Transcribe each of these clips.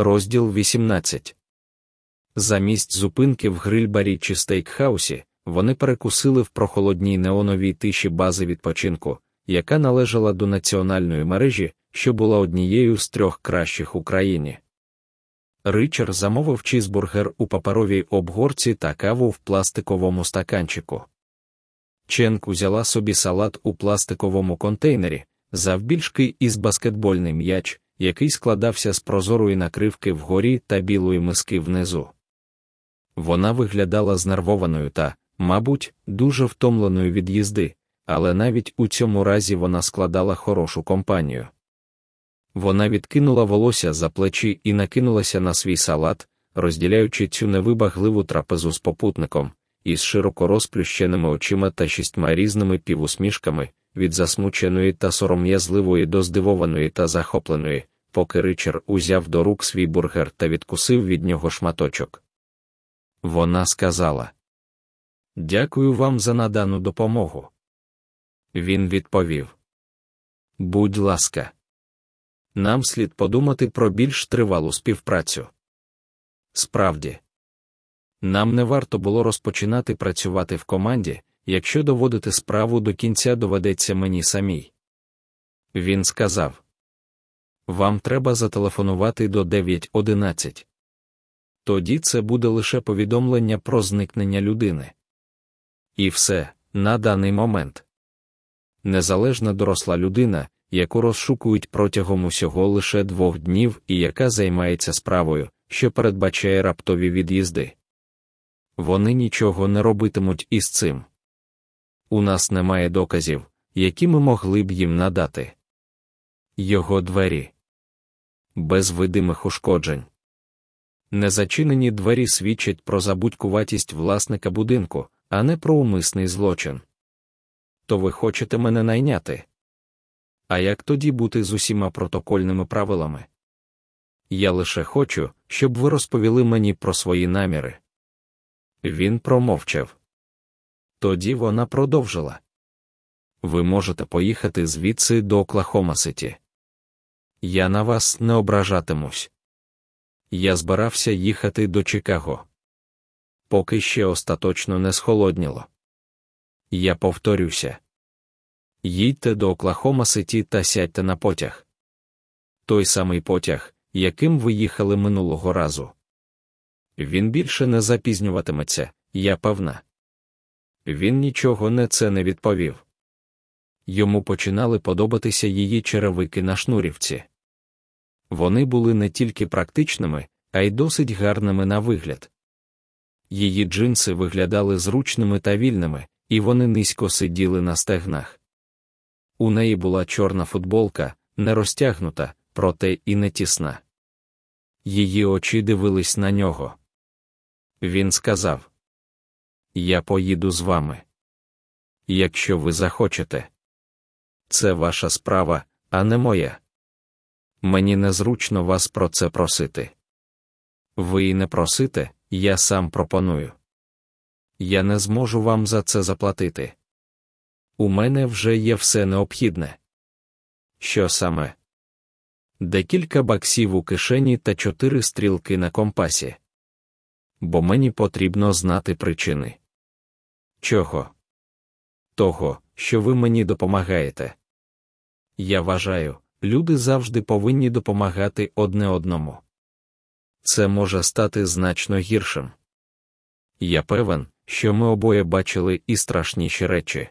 Розділ 18 Замість зупинки в грильбарі чи стейкхаусі вони перекусили в прохолодній неоновій тиші бази відпочинку, яка належала до національної мережі, що була однією з трьох кращих в Україні. Ричард замовив чізбургер у паперовій обгорці та каву в пластиковому стаканчику. Ченк узяла собі салат у пластиковому контейнері, завбільшки із баскетбольний м'яч, який складався з прозорої накривки вгорі та білої миски внизу. Вона виглядала знервованою та, мабуть, дуже втомленою від їзди, але навіть у цьому разі вона складала хорошу компанію. Вона відкинула волосся за плечі і накинулася на свій салат, розділяючи цю невибагливу трапезу з попутником, із широко розплющеними очима та шістьма різними півусмішками, від засмученої та сором'язливої до здивованої та захопленої, поки Ричард узяв до рук свій бургер та відкусив від нього шматочок. Вона сказала: Дякую вам за надану допомогу. Він відповів: Будь ласка, нам слід подумати про більш тривалу співпрацю. Справді, нам не варто було розпочинати працювати в команді, якщо доводити справу до кінця доведеться мені самій. Він сказав: Вам треба зателефонувати до 9.11. Тоді це буде лише повідомлення про зникнення людини. І все, на даний момент. Незалежна доросла людина, яку розшукують протягом усього лише двох днів і яка займається справою, що передбачає раптові від'їзди. Вони нічого не робитимуть із цим. У нас немає доказів, які ми могли б їм надати. Його двері без видимих ушкоджень. Незачинені двері свідчать про забудькуватість власника будинку, а не про умисний злочин. То ви хочете мене найняти? А як тоді бути з усіма протокольними правилами? Я лише хочу, щоб ви розповіли мені про свої наміри. Він промовчав. Тоді вона продовжила. Ви можете поїхати звідси до Оклахома Ситі. Я на вас не ображатимусь. Я збирався їхати до Чикаго. Поки ще остаточно не схолодніло. Я повторюся. Їдьте до Оклахома Ситі та сядьте на потяг. Той самий потяг, яким ви їхали минулого разу. Він більше не запізнюватиметься, я певна. Він нічого не це не відповів. Йому починали подобатися її черевики на шнурівці. Вони були не тільки практичними, а й досить гарними на вигляд. Її джинси виглядали зручними та вільними, і вони низько сиділи на стегнах. У неї була чорна футболка, не розтягнута, проте і не тісна. Її очі дивились на нього. Він сказав: Я поїду з вами. Якщо ви захочете. Це ваша справа, а не моя. Мені незручно вас про це просити. Ви і не просите, я сам пропоную. Я не зможу вам за це заплатити. У мене вже є все необхідне. Що саме? Декілька баксів у кишені та чотири стрілки на компасі. Бо мені потрібно знати причини. Чого? Того, що ви мені допомагаєте. Я вважаю, люди завжди повинні допомагати одне одному. Це може стати значно гіршим. Я певен, що ми обоє бачили і страшніші речі.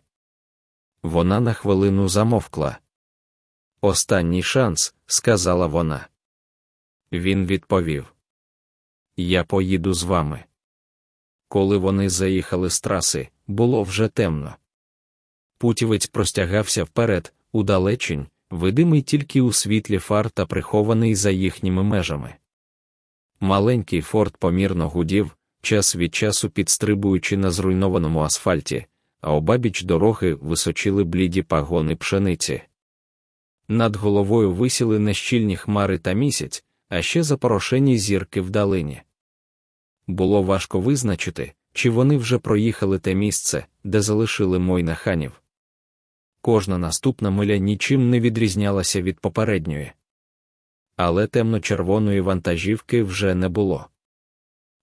Вона на хвилину замовкла. Останній шанс, сказала вона. Він відповів: Я поїду з вами. Коли вони заїхали з траси, було вже темно. Путівець простягався вперед, удалечінь, видимий тільки у світлі фар та прихований за їхніми межами. Маленький форт помірно гудів, час від часу підстрибуючи на зруйнованому асфальті, а обабіч дороги височили бліді пагони пшениці. Над головою висіли нещільні хмари та місяць, а ще запорошені зірки вдалині. Було важко визначити, чи вони вже проїхали те місце, де залишили Мойнаханів. Кожна наступна миля нічим не відрізнялася від попередньої. але темно-червоної вантажівки вже не було.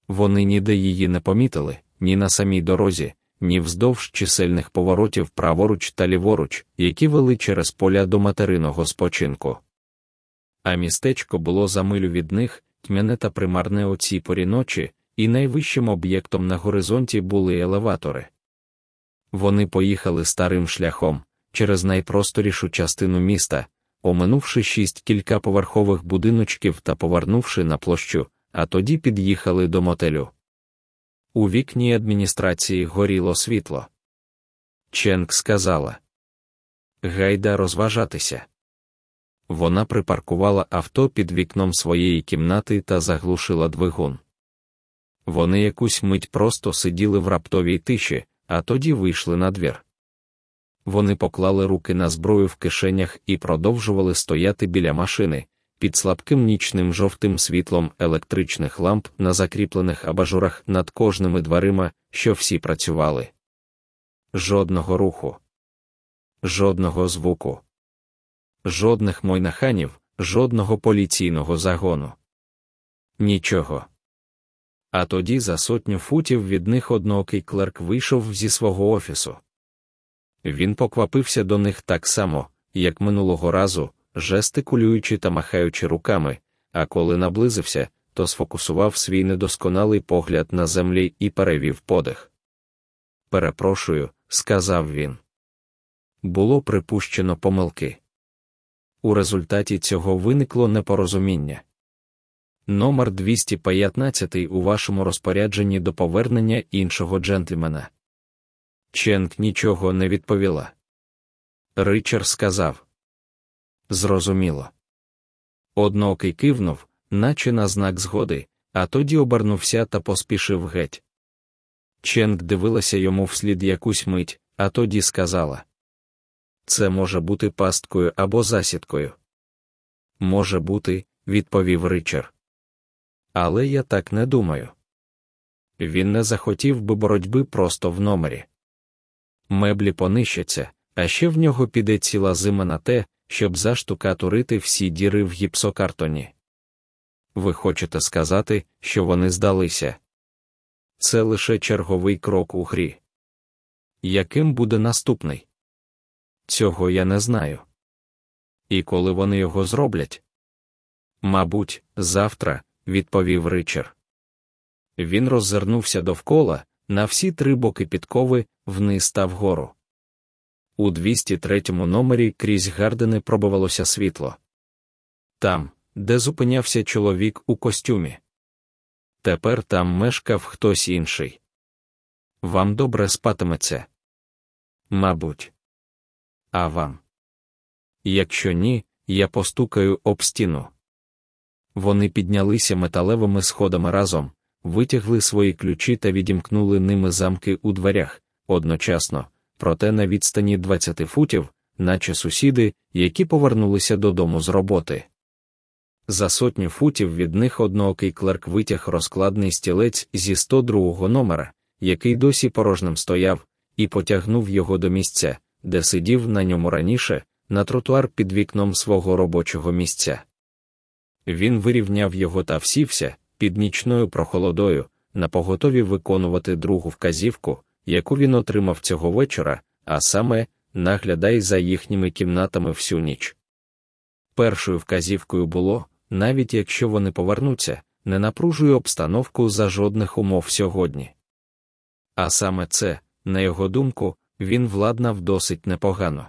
Вони ніде її не помітили, ні на самій дорозі, ні вздовж чисельних поворотів праворуч та ліворуч, які вели через поля до материного спочинку. А містечко було за милю від них, тьмяне та примарне о цій порі ночі, і найвищим об'єктом на горизонті були елеватори. Вони поїхали старим шляхом через найпросторішу частину міста, оминувши шість кількаповерхових будиночків та повернувши на площу, а тоді під'їхали до мотелю. У вікні адміністрації горіло світло. Ченк сказала Гайда розважатися. Вона припаркувала авто під вікном своєї кімнати та заглушила двигун. Вони якусь мить просто сиділи в раптовій тиші, а тоді вийшли на двір. Вони поклали руки на зброю в кишенях і продовжували стояти біля машини, під слабким нічним жовтим світлом електричних ламп на закріплених абажурах над кожними дверима, що всі працювали. Жодного руху, жодного звуку, жодних мойнаханів, жодного поліційного загону. Нічого. А тоді за сотню футів від них одноокий клерк вийшов зі свого офісу. Він поквапився до них так само, як минулого разу, жестикулюючи та махаючи руками, а коли наблизився, то сфокусував свій недосконалий погляд на землі і перевів подих. Перепрошую, сказав він. Було припущено помилки. У результаті цього виникло непорозуміння. Номер 215 у вашому розпорядженні до повернення іншого джентльмена. Ченк нічого не відповіла. Ричард сказав Зрозуміло. Одноокий кивнув, наче на знак згоди, а тоді обернувся та поспішив геть. Ченк дивилася йому вслід якусь мить, а тоді сказала: Це може бути пасткою або засідкою. Може бути, відповів Ричард. Але я так не думаю. Він не захотів би боротьби просто в номері. Меблі понищаться, а ще в нього піде ціла зима на те, щоб заштукатурити всі діри в гіпсокартоні. Ви хочете сказати, що вони здалися? Це лише черговий крок у грі. Яким буде наступний? Цього я не знаю. І коли вони його зроблять? Мабуть, завтра, відповів Ричард. Він роззирнувся довкола, на всі три боки підкови, вниз та вгору. У 203 номері крізь гардени пробивалося світло. Там, де зупинявся чоловік у костюмі. Тепер там мешкав хтось інший. Вам добре спатиметься? Мабуть. А вам? Якщо ні, я постукаю об стіну. Вони піднялися металевими сходами разом, витягли свої ключі та відімкнули ними замки у дверях одночасно, проте на відстані 20 футів, наче сусіди, які повернулися додому з роботи. За сотню футів від них одноокий клерк витяг розкладний стілець зі 102 номера, який досі порожним стояв, і потягнув його до місця, де сидів на ньому раніше, на тротуар під вікном свого робочого місця. Він вирівняв його та всівся під нічною прохолодою, напоготові виконувати другу вказівку, яку він отримав цього вечора, а саме наглядай за їхніми кімнатами всю ніч. Першою вказівкою було, навіть якщо вони повернуться, не напружуй обстановку за жодних умов сьогодні. А саме це, на його думку, він владнав досить непогано.